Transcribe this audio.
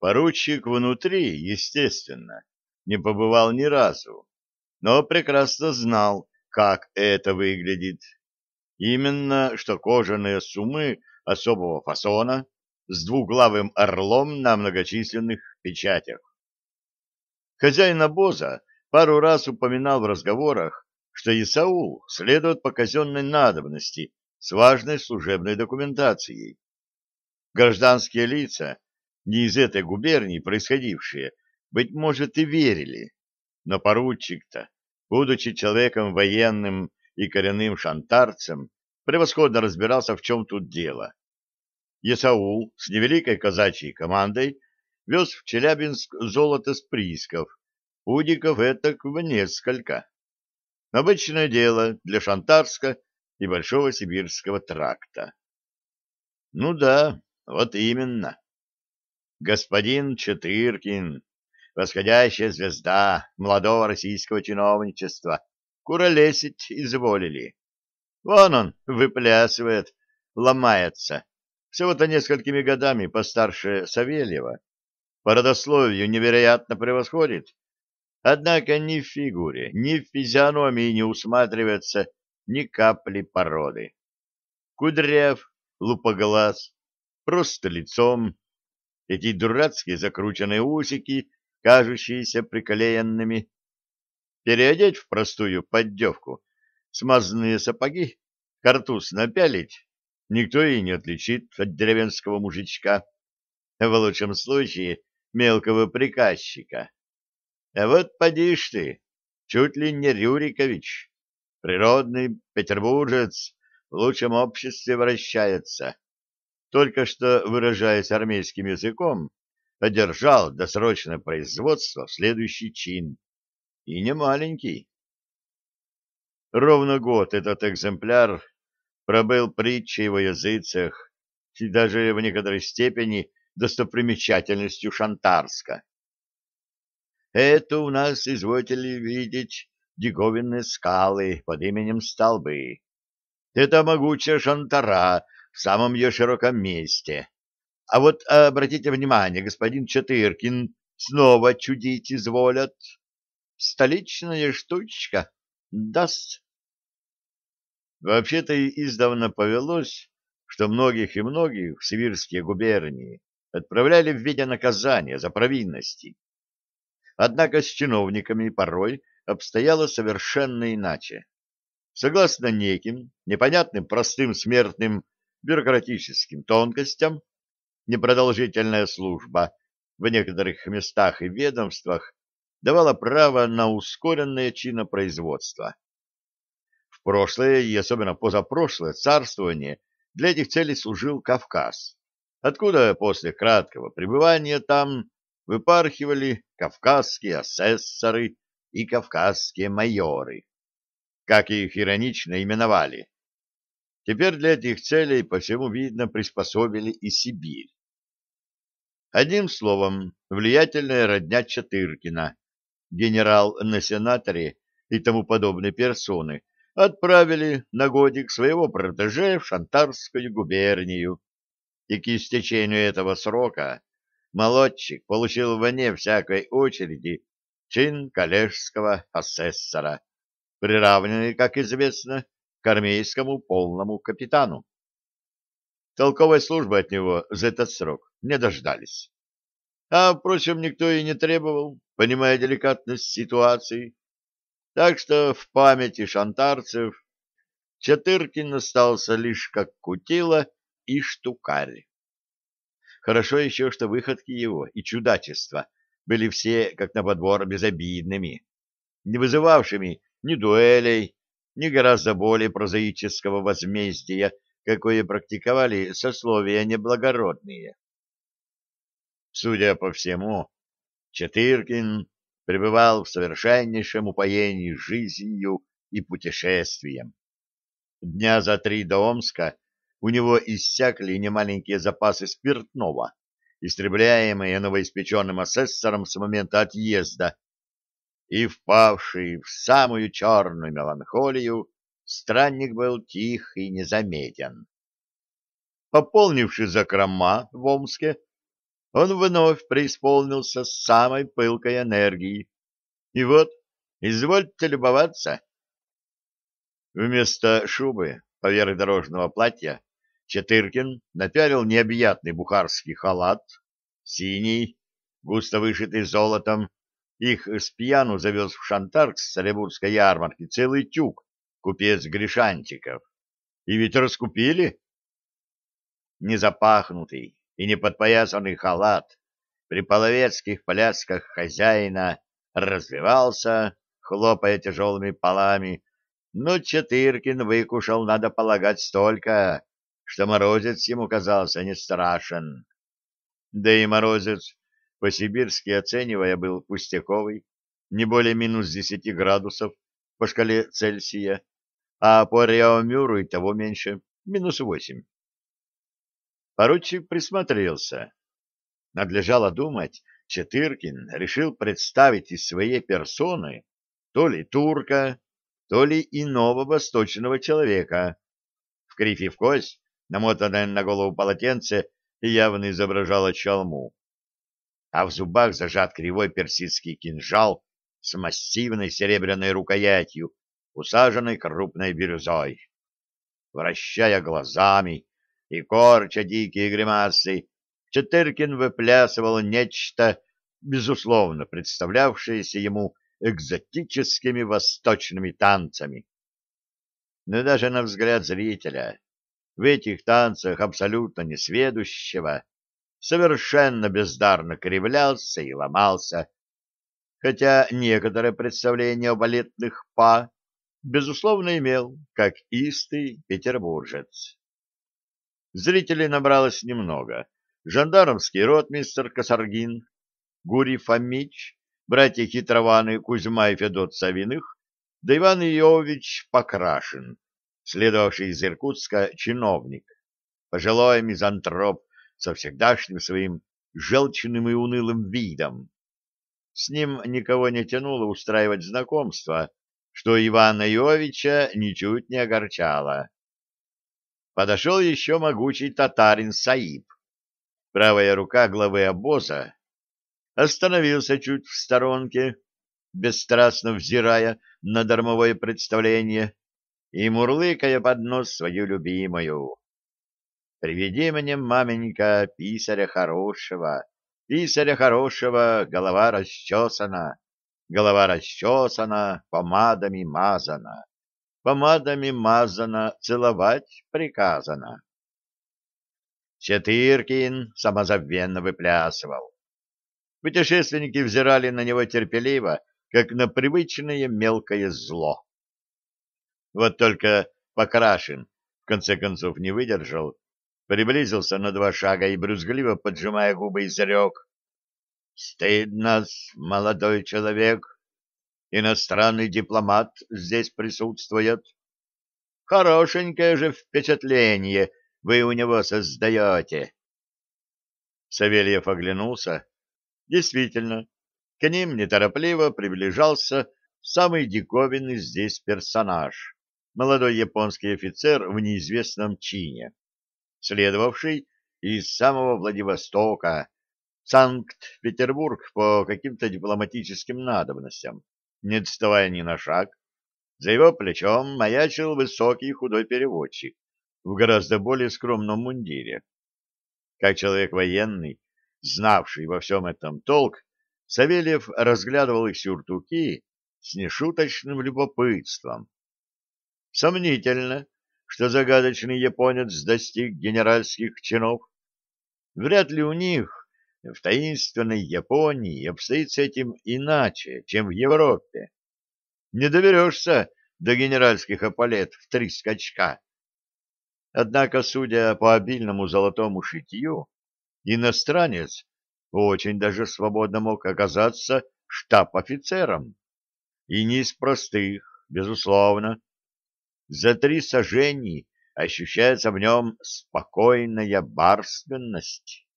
Поручик внутри, естественно, не побывал ни разу, но прекрасно знал, как это выглядит. Именно, что кожаные суммы особого фасона с двуглавым орлом на многочисленных печатях. Хозяин обоза пару раз упоминал в разговорах, что Исаул следует по казенной надобности с важной служебной документацией. Гражданские лица, не из этой губернии происходившие, быть может, и верили, но поручик-то, будучи человеком военным и коренным шантарцем, превосходно разбирался, в чем тут дело. Исаул с невеликой казачьей командой вез в Челябинск золото с приисков, пудиков этак в несколько. Обычное дело для Шантарска и Большого Сибирского тракта. Ну да, вот именно. Господин Четыркин, восходящая звезда молодого российского чиновничества, куролесить изволили. Вон он выплясывает, ломается, всего-то несколькими годами постарше Савельева. По родословию невероятно превосходит. Однако ни в фигуре, ни в физиономии не усматривается ни капли породы. Кудряв, лупоглаз, просто лицом, эти дурацкие закрученные усики, кажущиеся приклеенными, переодеть в простую поддевку, смазанные сапоги, картуз напялить, никто и не отличит от деревенского мужичка, в лучшем случае мелкого приказчика. А вот поди ж ты, чуть ли не Рюрикович, природный петербуржец, в лучшем обществе вращается. Только что, выражаясь армейским языком, одержал досрочное производство в следующий чин. И не маленький. Ровно год этот экземпляр пробыл притчей во языцах и даже в некоторой степени достопримечательностью Шантарска. Это у нас, извольте ли видеть, диковинные скалы под именем Столбы. Это могучая Шантара в самом ее широком месте. А вот обратите внимание, господин Четыркин снова чудить изволят. Столичная штучка. Даст. Вообще-то издавна повелось, что многих и многих в сибирские губернии отправляли в виде наказания за провинности. Однако с чиновниками порой обстояло совершенно иначе. Согласно неким, непонятным простым смертным бюрократическим тонкостям, непродолжительная служба в некоторых местах и ведомствах давала право на ускоренное чинопроизводство. В прошлое и особенно позапрошлое царствование для этих целей служил Кавказ, откуда после краткого пребывания там выпархивали кавказские асессоры и кавказские майоры, как их иронично именовали. Теперь для этих целей, по всему видно, приспособили и Сибирь. Одним словом, влиятельная родня Чатыркина, генерал на сенаторе и тому подобные персоны, отправили на годик своего протеже в Шантарскую губернию, и к истечению этого срока молодчик получил вне всякой очереди чин коллежского асессора, приравненный, как известно, к армейскому полному капитану. Толковой службы от него за этот срок не дождались. А, впрочем, никто и не требовал, понимая деликатность ситуации. Так что в памяти шантарцев Четыркин остался лишь как кутила и штукарь. Хорошо еще, что выходки его и чудачества были все, как на подбор, безобидными, не вызывавшими ни дуэлей, ни гораздо более прозаического возмездия, какое практиковали сословия неблагородные. Судя по всему, Четыркин пребывал в совершеннейшем упоении жизнью и путешествием. Дня за три до Омска у него иссякли немаленькие запасы спиртного, истребляемые новоиспеченным асессором с момента отъезда, и, впавший в самую черную меланхолию, странник был тих и незаметен. Пополнивший закрома в Омске, он вновь преисполнился самой пылкой энергии. И вот, извольте любоваться. Вместо шубы поверх дорожного платья Четыркин напялил необъятный бухарский халат, синий, густо вышитый золотом. Их с пьяну завез в Шантарк с Солебурской ярмарки целый тюк купец Гришанчиков. И ведь раскупили. Незапахнутый и неподпоясанный халат при половецких плясках хозяина развивался, хлопая тяжелыми полами, но Четыркин выкушал, надо полагать, столько, что морозец ему казался не страшен. Да и морозец, по-сибирски оценивая, был пустяковый, не более минус десяти градусов по шкале Цельсия, а по Реомюру и того меньше, минус восемь. Поручик присмотрелся. Надлежало думать, Четыркин решил представить из своей персоны то ли турка, то ли иного восточного человека. В крифе в кость, намотанное на голову полотенце, явно изображало чалму. А в зубах зажат кривой персидский кинжал с массивной серебряной рукоятью, усаженной крупной бирюзой. Вращая глазами и корча дикие гримасы, Четыркин выплясывал нечто, безусловно, представлявшееся ему экзотическими восточными танцами. Но даже на взгляд зрителя в этих танцах абсолютно несведущего совершенно бездарно кривлялся и ломался, хотя некоторое представление о балетных па, безусловно, имел, как истый петербуржец. Зрителей набралось немного. Жандармский ротмистр Косаргин, Гурий Фомич, братья Хитрованы Кузьма и Федот Савиных, да Иван Иович Покрашин, следовавший из Иркутска чиновник, пожилой мизантроп со всегдашним своим желчным и унылым видом. С ним никого не тянуло устраивать знакомство, что Ивана Иовича ничуть не огорчало. Подошел еще могучий татарин Саиб, правая рука главы обоза, остановился чуть в сторонке, бесстрастно взирая на дармовое представление и мурлыкая под нос свою любимую. «Приведи мне, маменька, писаря хорошего, писаря хорошего, голова расчесана, голова расчесана, помадами мазана, помадами мазана, целовать приказано». Четыркин самозабвенно выплясывал. Путешественники взирали на него терпеливо, как на привычное мелкое зло. Вот только Покрашин в конце концов не выдержал, приблизился на два шага и, брюзгливо поджимая губы, изрек. «Стыдно, молодой человек, иностранный дипломат здесь присутствует. Хорошенькое же впечатление вы у него создаете». Савельев оглянулся Действительно, к ним неторопливо приближался самый диковинный здесь персонаж, молодой японский офицер в неизвестном чине, следовавший из самого Владивостока, Санкт-Петербург по каким-то дипломатическим надобностям, не отставая ни на шаг. За его плечом маячил высокий худой переводчик в гораздо более скромном мундире. Как человек военный, знавший во всем этом толк, Савельев разглядывал их сюртуки с нешуточным любопытством. Сомнительно, что загадочный японец достиг генеральских чинов. Вряд ли у них в таинственной Японии обстоит с этим иначе, чем в Европе. Не доберешься до генеральских эполет в три скачка. Однако, судя по обильному золотому шитью, иностранец очень даже свободно мог оказаться штаб-офицером. И не из простых, безусловно. За три сажений ощущается в нем спокойная барственность.